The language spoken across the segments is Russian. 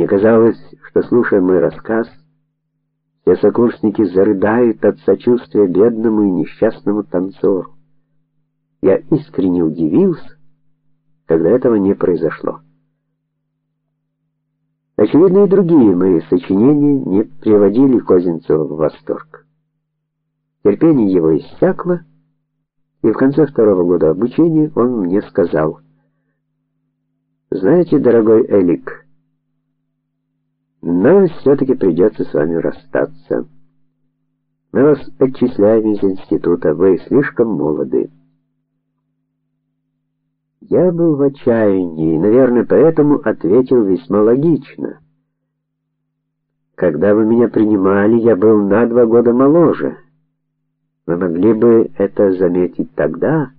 Мне казалось, что слушая мой рассказ, все сокурсники зарыдают от сочувствия бедному и несчастному танцору. Я искренне удивился, когда этого не произошло. Очевидно, и другие мои сочинения не приводили Козинцева в восторг. Терпение его иссякло, и в конце второго года обучения он мне сказал: "Знаете, дорогой Элик, нам все таки придется с вами расстаться. Мы вас отчисляем из института, вы слишком молоды". Я был в отчаянии, наверное, поэтому ответил весьма логично. Когда вы меня принимали, я был на два года моложе. Вы могли бы это заметить тогда.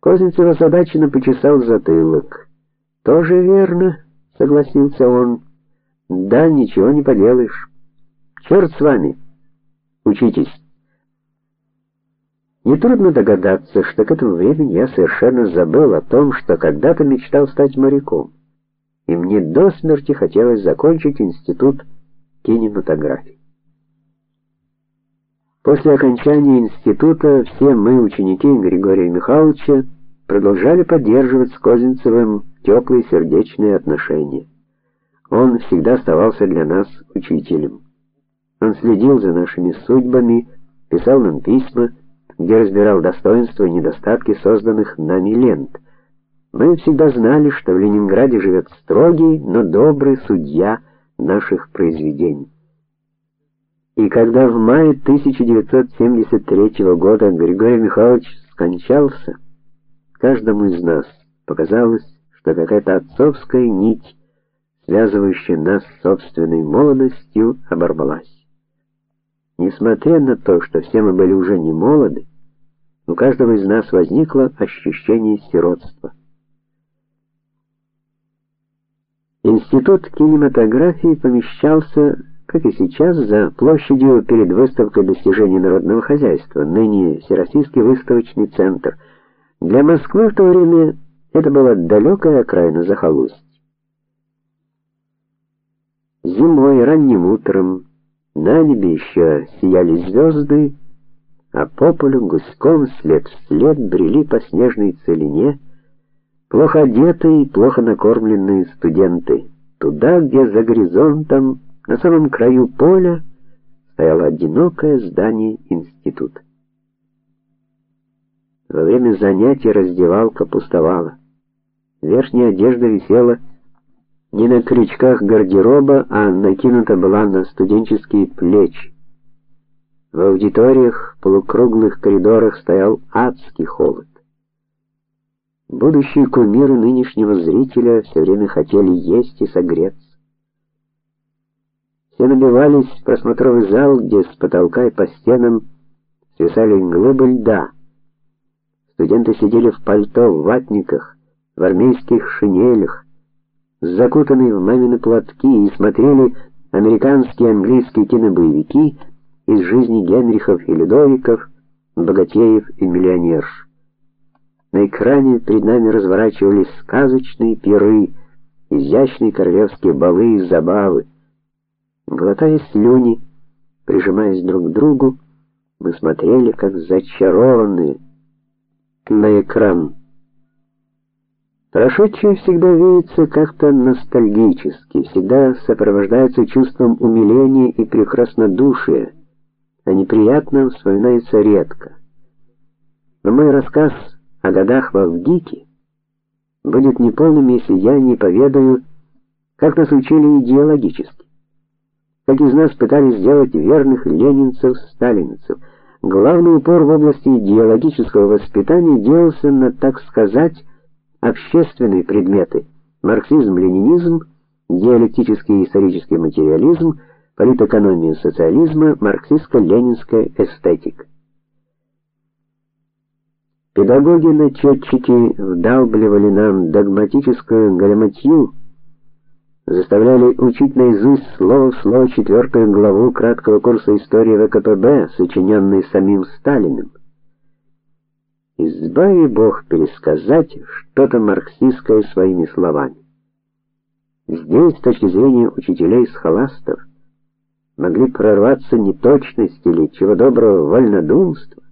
Козинцев озадаченно почесал затылок. Тоже верно, согласился он. Да, ничего не поделаешь. Черт с вами. Учитесь. Нетрудно догадаться, что к этому времени я совершенно забыл о том, что когда-то мечтал стать моряком. И мне до смерти хотелось закончить институт кинематографии. После окончания института все мы, ученики Григория Михайловича, продолжали поддерживать с Козинцевым теплые сердечные отношения. Он всегда оставался для нас учителем. Он следил за нашими судьбами, писал нам письма, где разбирал достоинства и недостатки созданных нами лент. Мы всегда знали, что в Ленинграде живет строгий, но добрый судья наших произведений. И когда в мае 1973 года Григорий Михайлович скончался, каждому из нас показалось, что какая-то отцовская нить, связывающая нас с собственной молодостью, оборвалась. Несмотря на то, что все мы были уже не молоды, у каждого из нас возникло ощущение сиротства. Институт кинематографии помещался, как и сейчас, за площадью перед выставкой достижений народного хозяйства, ныне Всероссийский выставочный центр. Для Москвы в то время это была далекая окраина захолустья. Зимой ранним утром на небе еще сияли звезды, а по полю гуськом след след брели по снежной целине плохо одетые и плохо накормленные студенты, туда, где за горизонтом, на самом краю поля, стояло одинокое здание института. Во время занятий раздевалка пустовала. Верхняя одежда висела не на крючках гардероба, а накинута была на студенческие плечи. В аудиториях, полукруглых коридорах стоял адский холод. Будущие кумиры нынешнего зрителя все время хотели есть и согреться. Все набивались в просмотровый зал, где с потолка и по стенам свисали глыбы льда. Студенты сидели в пальто, в ватниках, в армейских шинелях, закутанные в мамины платки, и смотрели американские и английские кинобоевики из жизни Генрихов и Людовиков, богатеев и миллионерш. На экране перед нами разворачивались сказочные пиры, изящные королевские балы и забавы. Глотая слюни, прижимаясь друг к другу, мы смотрели как зачарованные на экран. Прошедшее всегда видится как-то ностальгически, всегда сопровождается чувством умиления и прекраснодушия, а неприятном вспоминается редко. Но мой рассказ о годах во ВГИКе будет неполным, если я не поведаю, как нас учили идеологически. Как из нас пытались сделать верных ленинцев, сталинцев. Главный упор в области идеологического воспитания делался на, так сказать, общественные предметы: марксизм-ленинизм, диалектический и исторический материализм, политэкономия социализма, марксистско-ленинская эстетика. Педагоги-начетчики вдалбливали нам догматическую галиматью, заставляли учить наизусть слово в слово четвертую главу краткого курса истории ВКПБ, сочиненной самим Сталиным. Избави Бог пересказать что-то марксистское своими словами. Здесь, с точки зрения учителей-схоластов, могли прорваться неточности или чего доброго вольнодумство,